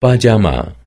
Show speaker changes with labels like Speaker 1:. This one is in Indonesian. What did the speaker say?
Speaker 1: pajama.